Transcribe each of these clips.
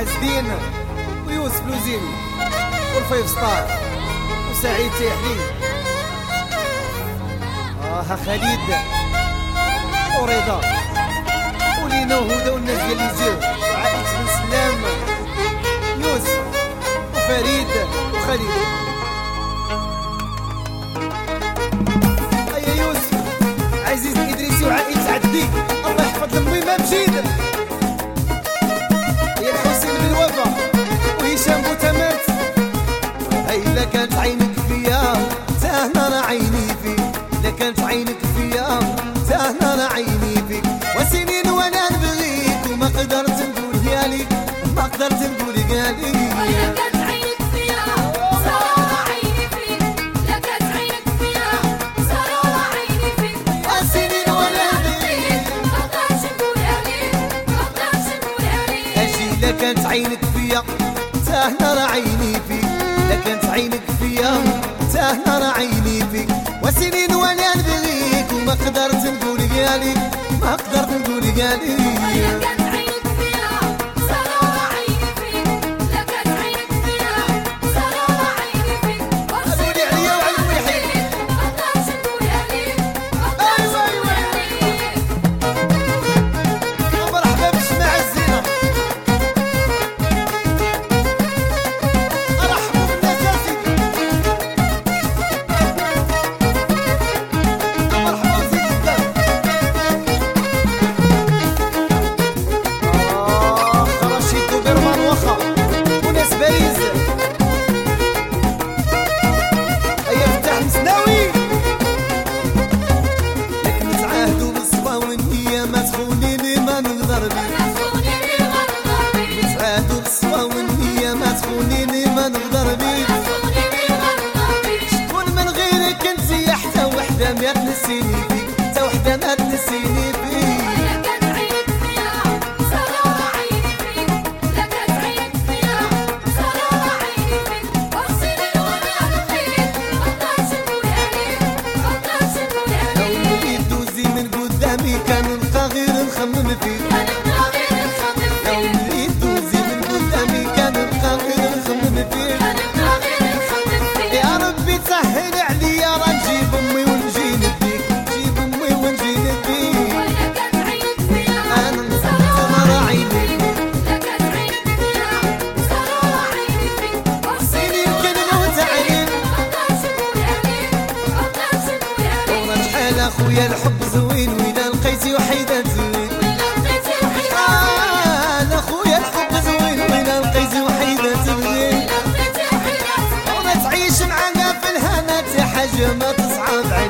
عز الدين ويوسف لوزيني وال Five Star وسعيد تيحلي آه خالد ورضا ولينا وهدى والناس ديال الزيو وعائلة بن سلام يوسف وفريد وخالد عزيز ادريسي وعائلة عدي. قالي ما قدرت نقول قالي حاجة ما تصعب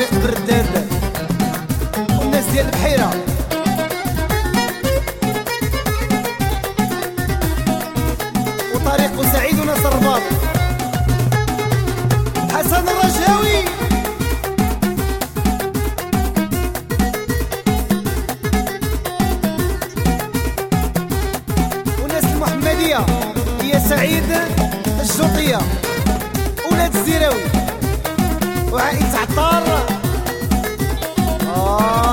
طريق برداد. والناس ديال البحيرة. وطريق سعيد ونصر الرباط حسن الرجاوي. وناس المحمدية هي سعيد الجوطية. ولاد الزيراوي. Wah, isator. Oh.